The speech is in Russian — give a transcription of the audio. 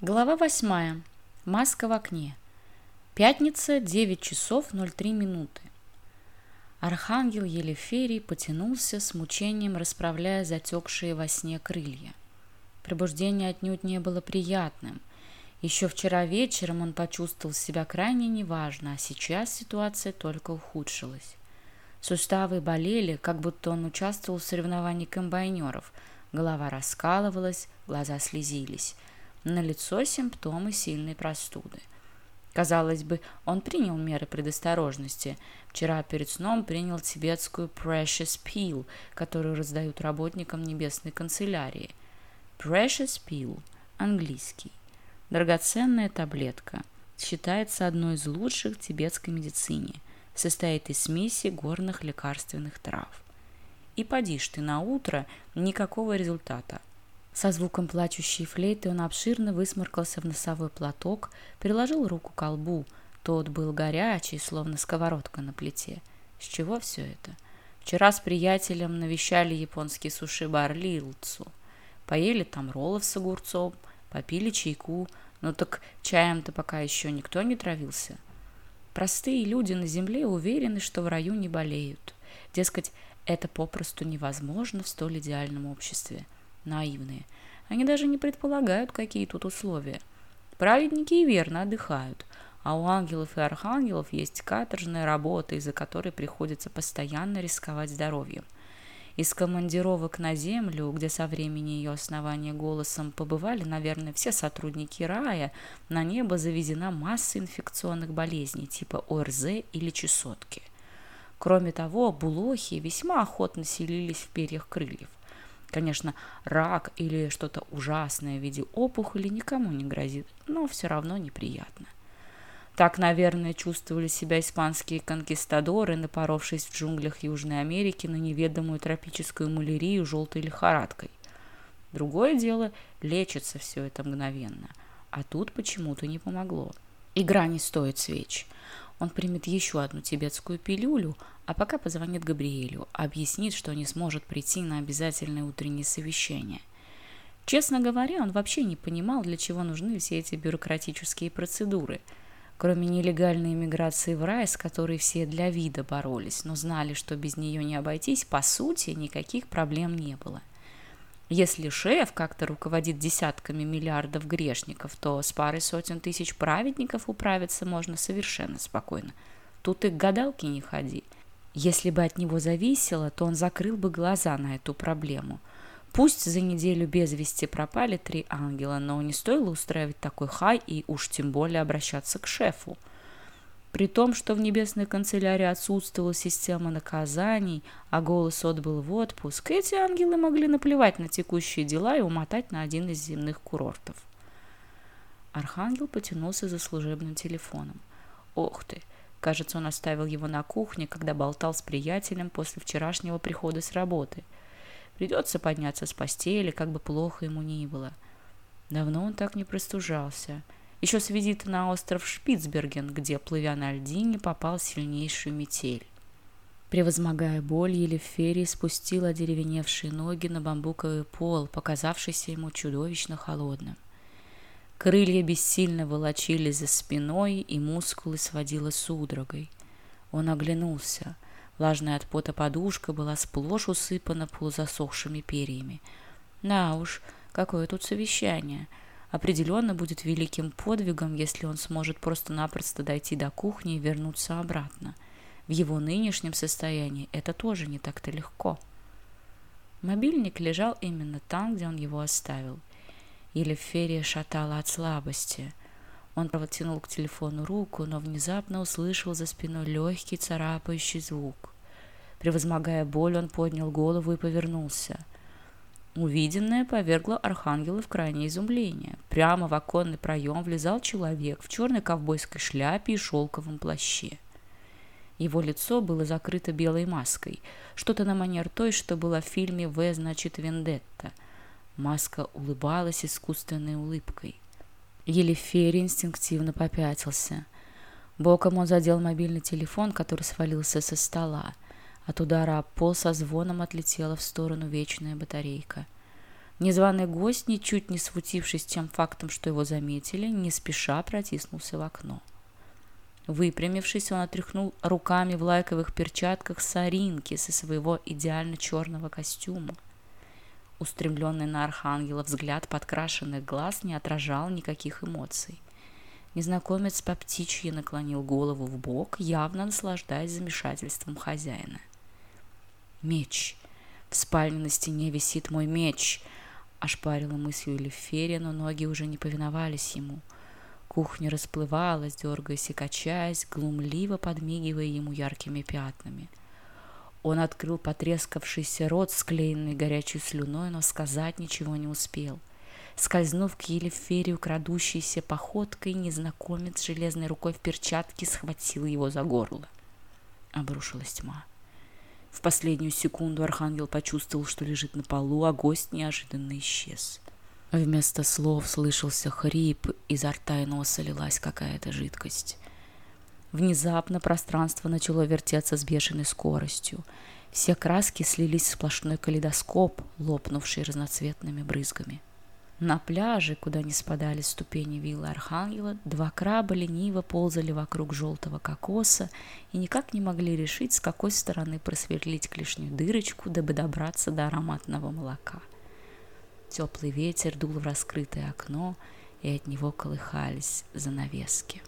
Глава восьмая. Маска в окне. Пятница, 9 часов 03 минуты. Архангел Елеферий потянулся с мучением, расправляя затекшие во сне крылья. Пробуждение отнюдь не было приятным. Еще вчера вечером он почувствовал себя крайне неважно, а сейчас ситуация только ухудшилась. Суставы болели, как будто он участвовал в соревновании комбайнеров. Голова раскалывалась, глаза слезились – на лицо симптомы сильной простуды. Казалось бы, он принял меры предосторожности. Вчера перед сном принял тибетскую Precious Pill, которую раздают работникам небесной канцелярии. Precious Pill, английский. Драгоценная таблетка. Считается одной из лучших в тибетской медицине. Состоит из смеси горных лекарственных трав. И подишь ты на утро, никакого результата. Со Со звуком плачущей флейты он обширно высморкался в носовой платок, приложил руку к колбу. Тот был горячий, словно сковородка на плите. С чего все это? Вчера с приятелем навещали японский суши-бар Лилцу. Поели там роллов с огурцом, попили чайку. но ну так чаем-то пока еще никто не травился. Простые люди на земле уверены, что в раю не болеют. Дескать, это попросту невозможно в столь идеальном обществе – наивные. Они даже не предполагают, какие тут условия. Праведники верно отдыхают, а у ангелов и архангелов есть каторжная работа, из-за которой приходится постоянно рисковать здоровьем. Из командировок на Землю, где со времени ее основания голосом побывали, наверное, все сотрудники рая, на небо завезена масса инфекционных болезней типа ОРЗ или чесотки. Кроме того, булохи весьма охотно селились в перьях крыльев конечно, рак или что-то ужасное в виде опухоли никому не грозит, но все равно неприятно. Так, наверное, чувствовали себя испанские конкистадоры, напоровшись в джунглях Южной Америки на неведомую тропическую малярию желтой лихорадкой. Другое дело, лечится все это мгновенно, а тут почему-то не помогло. Игра не стоит свеч. Он примет еще одну тибетскую пилюлю, а пока позвонит Габриэлю, объяснит, что не сможет прийти на обязательное утреннее совещание. Честно говоря, он вообще не понимал, для чего нужны все эти бюрократические процедуры. Кроме нелегальной иммиграции в рай, с которой все для вида боролись, но знали, что без нее не обойтись, по сути, никаких проблем не было. Если шеф как-то руководит десятками миллиардов грешников, то с парой сотен тысяч праведников управиться можно совершенно спокойно. Тут и к гадалке не ходи – Если бы от него зависело, то он закрыл бы глаза на эту проблему. Пусть за неделю без вести пропали три ангела, но не стоило устраивать такой хай и уж тем более обращаться к шефу. При том, что в небесной канцелярии отсутствовала система наказаний, а голос отбыл в отпуск, эти ангелы могли наплевать на текущие дела и умотать на один из земных курортов. Архангел потянулся за Кажется, он оставил его на кухне, когда болтал с приятелем после вчерашнего прихода с работы. Придется подняться с постели, как бы плохо ему ни было. Давно он так не простужался. Еще с визита на остров Шпицберген, где, плывя на льдине, попал в сильнейшую метель. Превозмогая боль, Елеферий спустил одеревеневшие ноги на бамбуковый пол, показавшийся ему чудовищно холодным. Крылья бессильно волочили за спиной, и мускулы сводило судорогой. Он оглянулся. Влажная от пота подушка была сплошь усыпана полузасохшими перьями. На уж, какое тут совещание! Определенно будет великим подвигом, если он сможет просто-напросто дойти до кухни и вернуться обратно. В его нынешнем состоянии это тоже не так-то легко. Мобильник лежал именно там, где он его оставил – Елеферия шатала от слабости. Он протянул к телефону руку, но внезапно услышал за спиной легкий царапающий звук. Превозмогая боль, он поднял голову и повернулся – Увиденное повергло архангела в крайнее изумление. Прямо в оконный проем влезал человек в черной ковбойской шляпе и шелковом плаще. Его лицо было закрыто белой маской, что-то на манер той, что было в фильме «В, значит, Вендетта». Маска улыбалась искусственной улыбкой. Елефери инстинктивно попятился. Боком он задел мобильный телефон, который свалился со стола. От удара об пол со звоном отлетела в сторону вечная батарейка. Незваный гость, ничуть не смутившись тем фактом, что его заметили, не спеша протиснулся в окно. Выпрямившись, он отряхнул руками в лайковых перчатках соринки со своего идеально черного костюма. Устремленный на архангела взгляд подкрашенных глаз не отражал никаких эмоций. Незнакомец по птичьи наклонил голову в бок, явно наслаждаясь замешательством хозяина. «Меч! В спальне на стене висит мой меч!» Ошпарила мыслью Элиферия, но ноги уже не повиновались ему. Кухня расплывалась, дергаясь и качаясь, глумливо подмигивая ему яркими пятнами. Он открыл потрескавшийся рот, склеенный горячей слюной, но сказать ничего не успел. Скользнув к Елеферию крадущейся походкой, незнакомец железной рукой в перчатке схватил его за горло. Обрушилась тьма. В последнюю секунду Архангел почувствовал, что лежит на полу, а гость неожиданно исчез. Вместо слов слышался хрип, изо рта и носа лилась какая-то жидкость. Внезапно пространство начало вертеться с бешеной скоростью. Все краски слились в сплошной калейдоскоп, лопнувший разноцветными брызгами. На пляже, куда не спадали ступени виллы Архангела, два краба лениво ползали вокруг желтого кокоса и никак не могли решить, с какой стороны просверлить клешню дырочку, дабы добраться до ароматного молока. Теплый ветер дул в раскрытое окно, и от него колыхались занавески.